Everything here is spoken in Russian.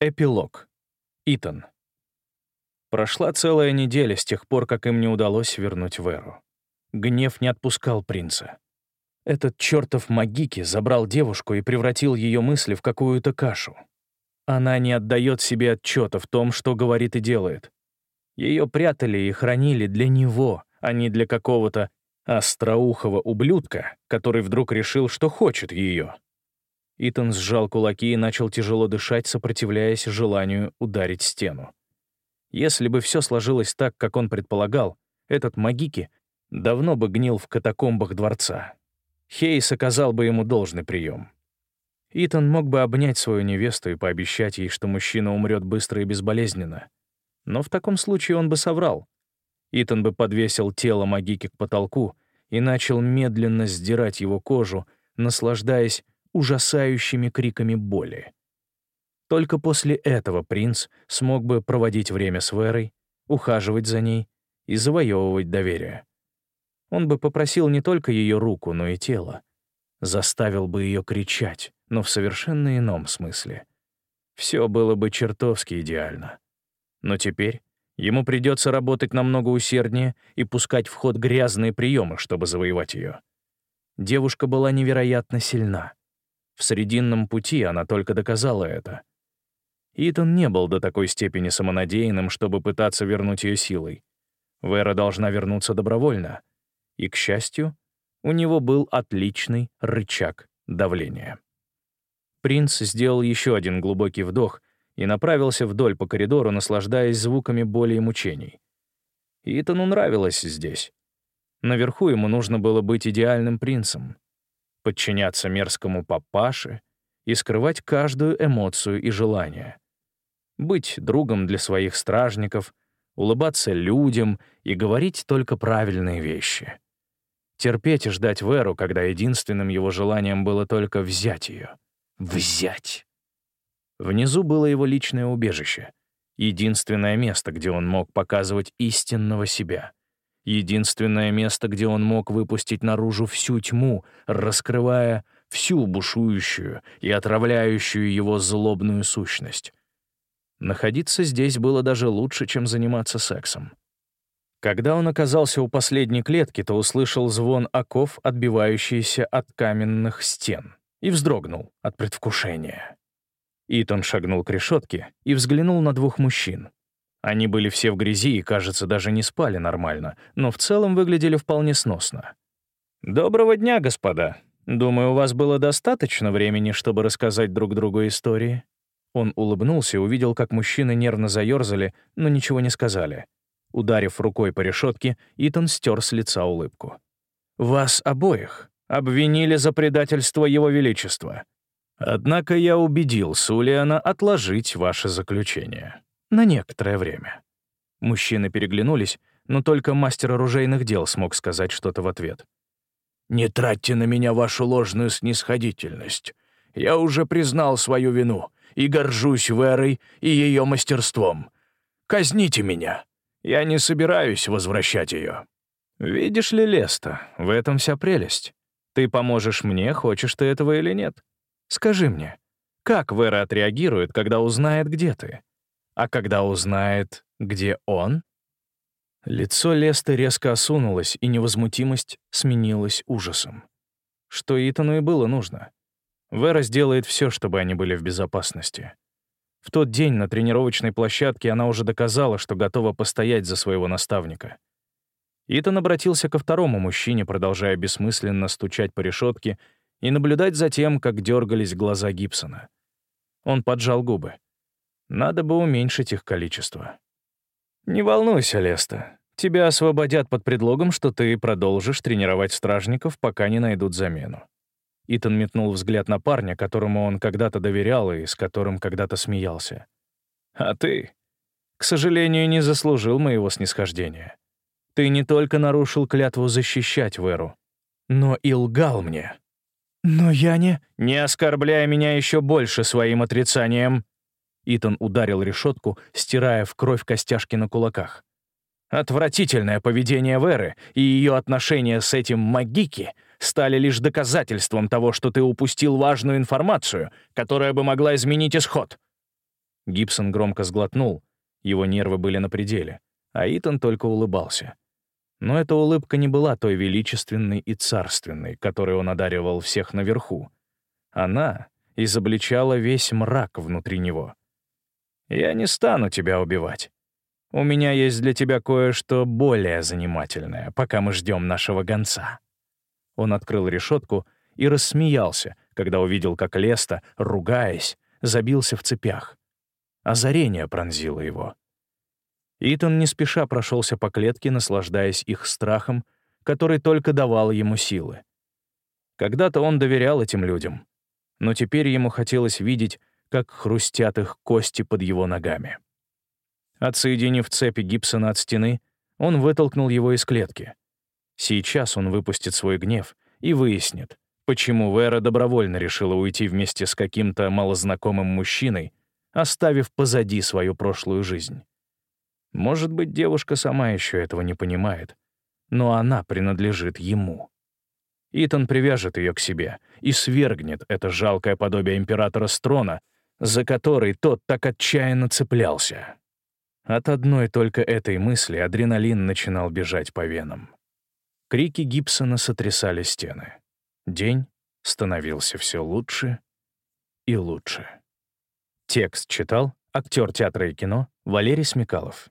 Эпилог. Итан. Прошла целая неделя с тех пор, как им не удалось вернуть Веру. Гнев не отпускал принца. Этот чертов Магики забрал девушку и превратил ее мысли в какую-то кашу. Она не отдает себе отчета в том, что говорит и делает. Ее прятали и хранили для него, а не для какого-то остроухого ублюдка, который вдруг решил, что хочет ее. Итан сжал кулаки и начал тяжело дышать, сопротивляясь желанию ударить стену. Если бы все сложилось так, как он предполагал, этот Магики давно бы гнил в катакомбах дворца. Хейс оказал бы ему должный прием. Итан мог бы обнять свою невесту и пообещать ей, что мужчина умрет быстро и безболезненно. Но в таком случае он бы соврал. Итан бы подвесил тело Магики к потолку и начал медленно сдирать его кожу, наслаждаясь ужасающими криками боли. Только после этого принц смог бы проводить время с Верой, ухаживать за ней и завоевывать доверие. Он бы попросил не только ее руку, но и тело. Заставил бы ее кричать, но в совершенно ином смысле. Все было бы чертовски идеально. Но теперь ему придется работать намного усерднее и пускать в ход грязные приемы, чтобы завоевать ее. Девушка была невероятно сильна. В срединном пути она только доказала это. Итан не был до такой степени самонадеянным, чтобы пытаться вернуть ее силой. Вера должна вернуться добровольно. И, к счастью, у него был отличный рычаг давления. Принц сделал еще один глубокий вдох и направился вдоль по коридору, наслаждаясь звуками боли и мучений. Итану нравилось здесь. Наверху ему нужно было быть идеальным принцем подчиняться мерзкому папаше и скрывать каждую эмоцию и желание. Быть другом для своих стражников, улыбаться людям и говорить только правильные вещи. Терпеть и ждать Веру, когда единственным его желанием было только взять ее. Взять. Внизу было его личное убежище, единственное место, где он мог показывать истинного себя — единственное место, где он мог выпустить наружу всю тьму, раскрывая всю бушующую и отравляющую его злобную сущность. Находиться здесь было даже лучше, чем заниматься сексом. Когда он оказался у последней клетки, то услышал звон оков, отбивающийся от каменных стен, и вздрогнул от предвкушения. Итан шагнул к решетке и взглянул на двух мужчин. Они были все в грязи и, кажется, даже не спали нормально, но в целом выглядели вполне сносно. «Доброго дня, господа. Думаю, у вас было достаточно времени, чтобы рассказать друг другу истории». Он улыбнулся и увидел, как мужчины нервно заерзали, но ничего не сказали. Ударив рукой по решетке, Итан стер с лица улыбку. «Вас обоих обвинили за предательство Его Величества. Однако я убедил Сулиана отложить ваше заключение». На некоторое время. Мужчины переглянулись, но только мастер оружейных дел смог сказать что-то в ответ. «Не тратьте на меня вашу ложную снисходительность. Я уже признал свою вину и горжусь Верой и ее мастерством. Казните меня. Я не собираюсь возвращать ее». «Видишь ли, Леста, в этом вся прелесть. Ты поможешь мне, хочешь ты этого или нет. Скажи мне, как Вера отреагирует, когда узнает, где ты? А когда узнает, где он? Лицо Леста резко осунулось, и невозмутимость сменилась ужасом. Что Итану и было нужно. Вера сделает все, чтобы они были в безопасности. В тот день на тренировочной площадке она уже доказала, что готова постоять за своего наставника. Итан обратился ко второму мужчине, продолжая бессмысленно стучать по решетке и наблюдать за тем, как дергались глаза Гибсона. Он поджал губы. Надо бы уменьшить их количество. «Не волнуйся, Леста. Тебя освободят под предлогом, что ты продолжишь тренировать стражников, пока не найдут замену». Итан метнул взгляд на парня, которому он когда-то доверял и с которым когда-то смеялся. «А ты, к сожалению, не заслужил моего снисхождения. Ты не только нарушил клятву защищать Веру, но и лгал мне». «Но я не...» «Не оскорбляй меня еще больше своим отрицанием», Итан ударил решетку, стирая в кровь костяшки на кулаках. Отвратительное поведение Веры и ее отношения с этим Магики стали лишь доказательством того, что ты упустил важную информацию, которая бы могла изменить исход. Гибсон громко сглотнул, его нервы были на пределе, а Итан только улыбался. Но эта улыбка не была той величественной и царственной, которой он одаривал всех наверху. Она изобличала весь мрак внутри него. «Я не стану тебя убивать. У меня есть для тебя кое-что более занимательное, пока мы ждем нашего гонца». Он открыл решетку и рассмеялся, когда увидел, как Леста, ругаясь, забился в цепях. Озарение пронзило его. Итан не спеша прошелся по клетке, наслаждаясь их страхом, который только давал ему силы. Когда-то он доверял этим людям, но теперь ему хотелось видеть, как хрустят их кости под его ногами. Отсоединив цепи Гибсона от стены, он вытолкнул его из клетки. Сейчас он выпустит свой гнев и выяснит, почему Вера добровольно решила уйти вместе с каким-то малознакомым мужчиной, оставив позади свою прошлую жизнь. Может быть, девушка сама еще этого не понимает, но она принадлежит ему. Итан привяжет ее к себе и свергнет это жалкое подобие императора с трона, за который тот так отчаянно цеплялся. От одной только этой мысли адреналин начинал бежать по венам. Крики Гибсона сотрясали стены. День становился все лучше и лучше. Текст читал актер театра и кино Валерий Смекалов.